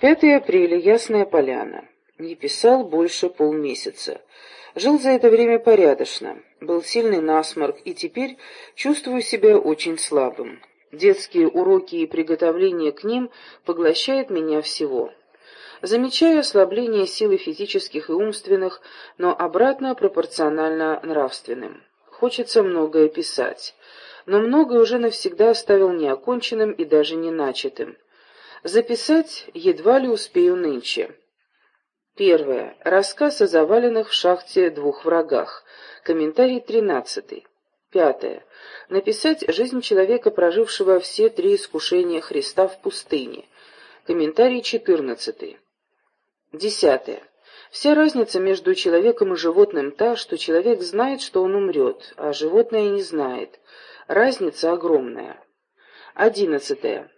5 апреля, Ясная Поляна. Не писал больше полмесяца. Жил за это время порядочно. Был сильный насморк, и теперь чувствую себя очень слабым. Детские уроки и приготовление к ним поглощает меня всего. Замечаю ослабление силы физических и умственных, но обратно пропорционально нравственным. Хочется многое писать, но многое уже навсегда оставил неоконченным и даже не начатым. Записать едва ли успею нынче. Первое. Рассказ о заваленных в шахте двух врагах. Комментарий тринадцатый. Пятое. Написать жизнь человека, прожившего все три искушения Христа в пустыне. Комментарий четырнадцатый. Десятое. Вся разница между человеком и животным та, что человек знает, что он умрет, а животное не знает. Разница огромная. Одиннадцатое.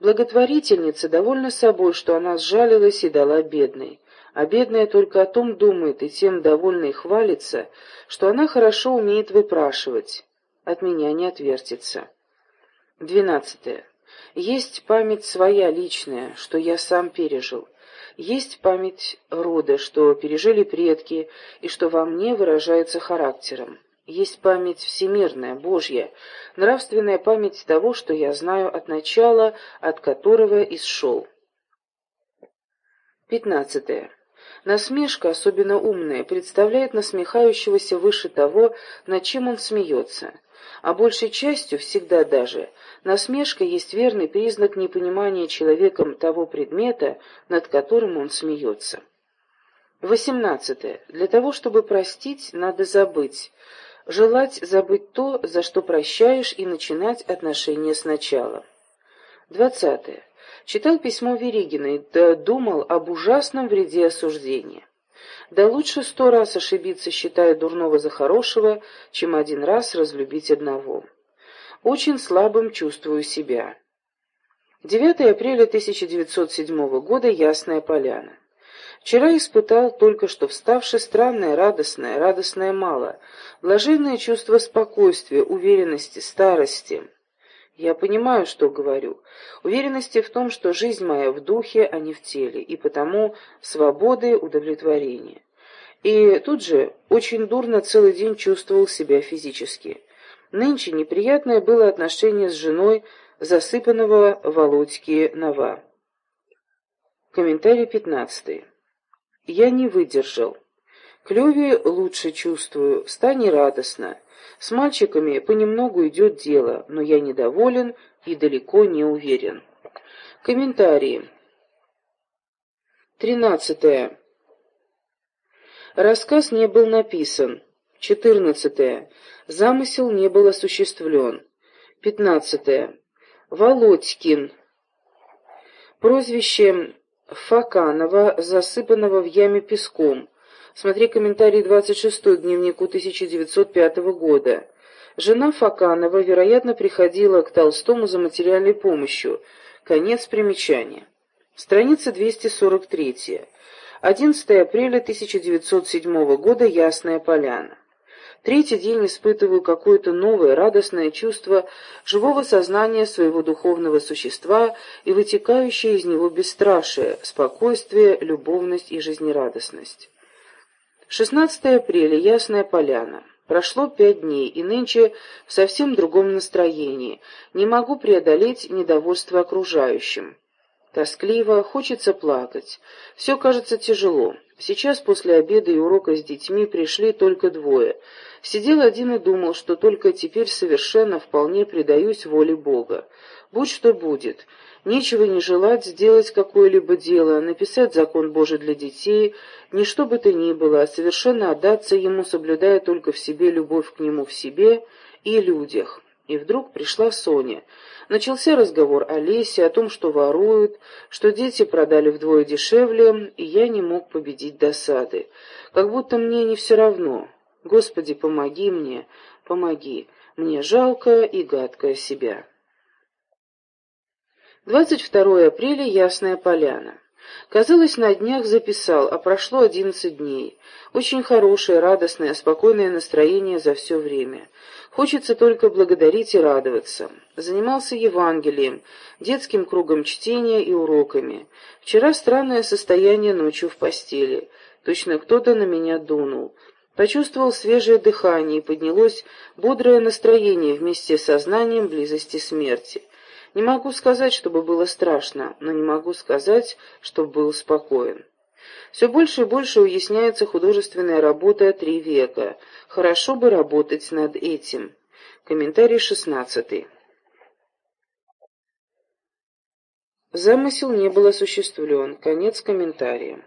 Благотворительница довольна собой, что она сжалилась и дала бедной, а бедная только о том думает и тем довольна и хвалится, что она хорошо умеет выпрашивать. От меня не отвертится. Двенадцатое. Есть память своя личная, что я сам пережил. Есть память рода, что пережили предки и что во мне выражается характером. Есть память всемирная, Божья, нравственная память того, что я знаю от начала, от которого исшел. Пятнадцатое. Насмешка, особенно умная, представляет насмехающегося выше того, над чем он смеется. А большей частью, всегда даже, насмешка есть верный признак непонимания человеком того предмета, над которым он смеется. Восемнадцатое. Для того, чтобы простить, надо забыть желать забыть то, за что прощаешь, и начинать отношения сначала. Двадцатое. Читал письмо Веригиной, да думал об ужасном вреде осуждения. Да лучше сто раз ошибиться, считая дурного за хорошего, чем один раз разлюбить одного. Очень слабым чувствую себя. 9 апреля 1907 года. Ясная Поляна. Вчера испытал только что вставший странное, радостное, радостное мало, блаженное чувство спокойствия, уверенности, старости. Я понимаю, что говорю. Уверенности в том, что жизнь моя в духе, а не в теле, и потому свободы, удовлетворения. И тут же очень дурно целый день чувствовал себя физически. Нынче неприятное было отношение с женой засыпанного Володьки Нова. Комментарий пятнадцатый. Я не выдержал. К лучше чувствую, стань радостно. С мальчиками понемногу идет дело, но я недоволен и далеко не уверен. Комментарии. Тринадцатое. Рассказ не был написан. Четырнадцатое. Замысел не был осуществлен. Пятнадцатое. Володькин. Прозвище Факанова, засыпанного в яме песком. Смотри комментарий 26 к дневнику 1905 года. Жена Факанова, вероятно, приходила к Толстому за материальной помощью. Конец примечания. Страница 243. 11 апреля 1907 года. Ясная Поляна. Третий день испытываю какое-то новое, радостное чувство живого сознания своего духовного существа и вытекающее из него бесстрашие, спокойствие, любовность и жизнерадостность. 16 апреля. Ясная поляна. Прошло пять дней, и нынче в совсем другом настроении. Не могу преодолеть недовольство окружающим. Тоскливо, хочется плакать. Все кажется тяжело. Сейчас после обеда и урока с детьми пришли только двое. Сидел один и думал, что только теперь совершенно вполне предаюсь воле Бога. Будь что будет. Нечего не желать сделать какое-либо дело, написать закон Божий для детей, ни что бы то ни было, а совершенно отдаться ему, соблюдая только в себе любовь к нему в себе и людях. И вдруг пришла Соня. Начался разговор о лесе, о том, что воруют, что дети продали вдвое дешевле, и я не мог победить досады. Как будто мне не все равно. Господи, помоги мне, помоги. Мне жалко и гадко себя. 22 апреля, Ясная Поляна. Казалось, на днях записал, а прошло одиннадцать дней. Очень хорошее, радостное, спокойное настроение за все время. Хочется только благодарить и радоваться. Занимался Евангелием, детским кругом чтения и уроками. Вчера странное состояние ночью в постели. Точно кто-то на меня дунул. Почувствовал свежее дыхание и поднялось бодрое настроение вместе с сознанием близости смерти. Не могу сказать, чтобы было страшно, но не могу сказать, чтобы был спокоен. Все больше и больше уясняется художественная работа «Три века». Хорошо бы работать над этим. Комментарий шестнадцатый. Замысел не был осуществлен. Конец комментария.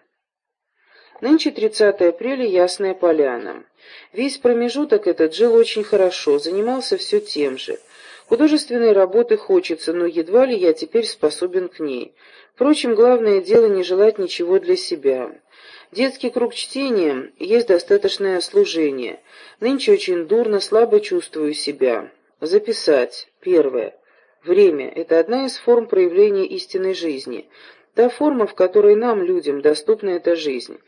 Нынче 30 апреля, Ясная Поляна. Весь промежуток этот жил очень хорошо, занимался все тем же. Художественной работы хочется, но едва ли я теперь способен к ней. Впрочем, главное дело не желать ничего для себя. Детский круг чтения есть достаточное служение. Нынче очень дурно, слабо чувствую себя. Записать. Первое. Время – это одна из форм проявления истинной жизни. Та форма, в которой нам, людям, доступна эта жизнь.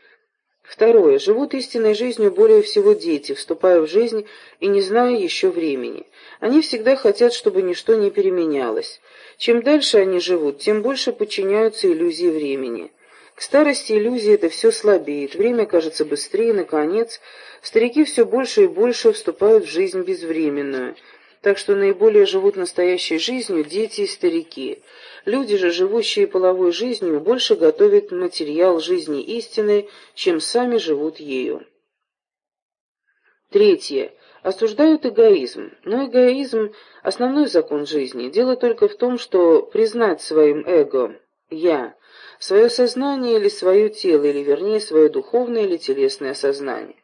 Второе. Живут истинной жизнью более всего дети, вступая в жизнь и не зная еще времени. Они всегда хотят, чтобы ничто не переменялось. Чем дальше они живут, тем больше подчиняются иллюзии времени. К старости иллюзии это все слабеет, время кажется быстрее, наконец, старики все больше и больше вступают в жизнь безвременную – так что наиболее живут настоящей жизнью дети и старики. Люди же, живущие половой жизнью, больше готовят материал жизни истины, чем сами живут ею. Третье. Осуждают эгоизм. Но эгоизм – основной закон жизни. Дело только в том, что признать своим эго «я» свое сознание или свое тело, или вернее свое духовное или телесное сознание.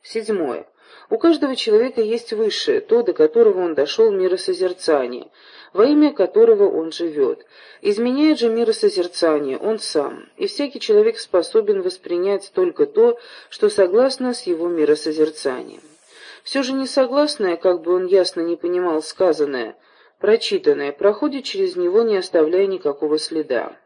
Седьмое. У каждого человека есть высшее, то, до которого он дошел миросозерцание, во имя которого он живет. Изменяет же миросозерцание он сам, и всякий человек способен воспринять только то, что согласно с его миросозерцанием. Все же несогласное, как бы он ясно не понимал сказанное, прочитанное, проходит через него, не оставляя никакого следа.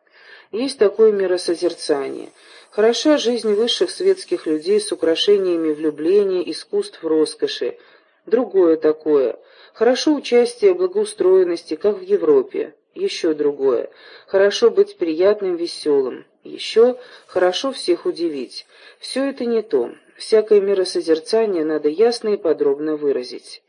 Есть такое миросозерцание. Хороша жизнь высших светских людей с украшениями влюбления, искусств, роскоши. Другое такое. Хорошо участие благоустроенности, как в Европе. Еще другое. Хорошо быть приятным, веселым. Еще хорошо всех удивить. Все это не то. Всякое миросозерцание надо ясно и подробно выразить.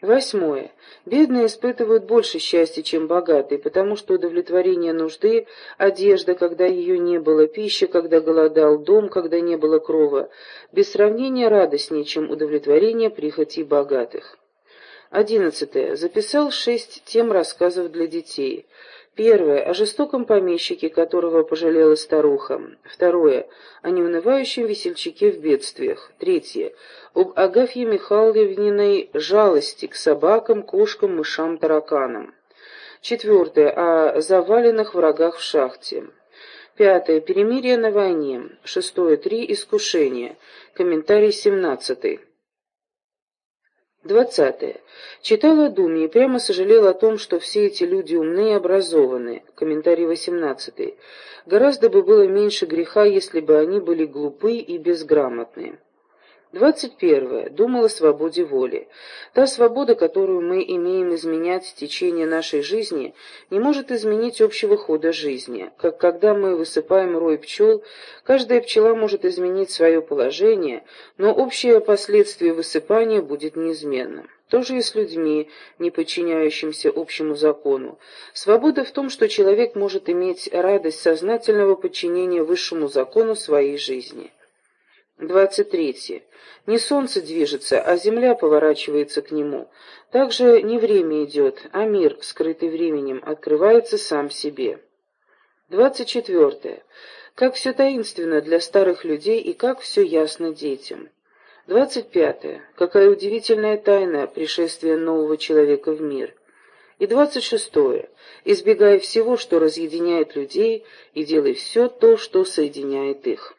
Восьмое. Бедные испытывают больше счастья, чем богатые, потому что удовлетворение нужды, одежда, когда ее не было, пища, когда голодал, дом, когда не было крова, без сравнения радостнее, чем удовлетворение прихоти богатых. Одиннадцатое. Записал шесть тем рассказов для детей. Первое. О жестоком помещике, которого пожалела старуха. Второе. О неунывающем весельчаке в бедствиях. Третье. Об Агафье Михайловниной жалости к собакам, кошкам, мышам, тараканам. Четвертое. О заваленных врагах в шахте. Пятое. Перемирие на войне. Шестое. Три искушения. Комментарий семнадцатый. Двадцатое. Читала о Думе и прямо сожалела о том, что все эти люди умные и образованные. Комментарий восемнадцатый. Гораздо бы было меньше греха, если бы они были глупы и безграмотные. Двадцать первое. Думал о свободе воли. Та свобода, которую мы имеем изменять в течение нашей жизни, не может изменить общего хода жизни. Как когда мы высыпаем рой пчел, каждая пчела может изменить свое положение, но общее последствие высыпания будет неизменным. То же и с людьми, не подчиняющимся общему закону. Свобода в том, что человек может иметь радость сознательного подчинения высшему закону своей жизни. 23. Не солнце движется, а земля поворачивается к нему. Также не время идет, а мир, скрытый временем, открывается сам себе. 24. Как все таинственно для старых людей и как все ясно детям. 25. Какая удивительная тайна пришествия нового человека в мир. И 26. Избегай всего, что разъединяет людей, и делай все то, что соединяет их.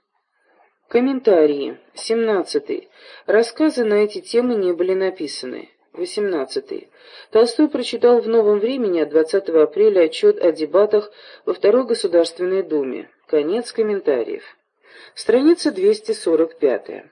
Комментарии. 17. Рассказы на эти темы не были написаны. 18. Толстой прочитал в «Новом времени» от 20 апреля отчет о дебатах во Второй Государственной Думе. Конец комментариев. Страница 245.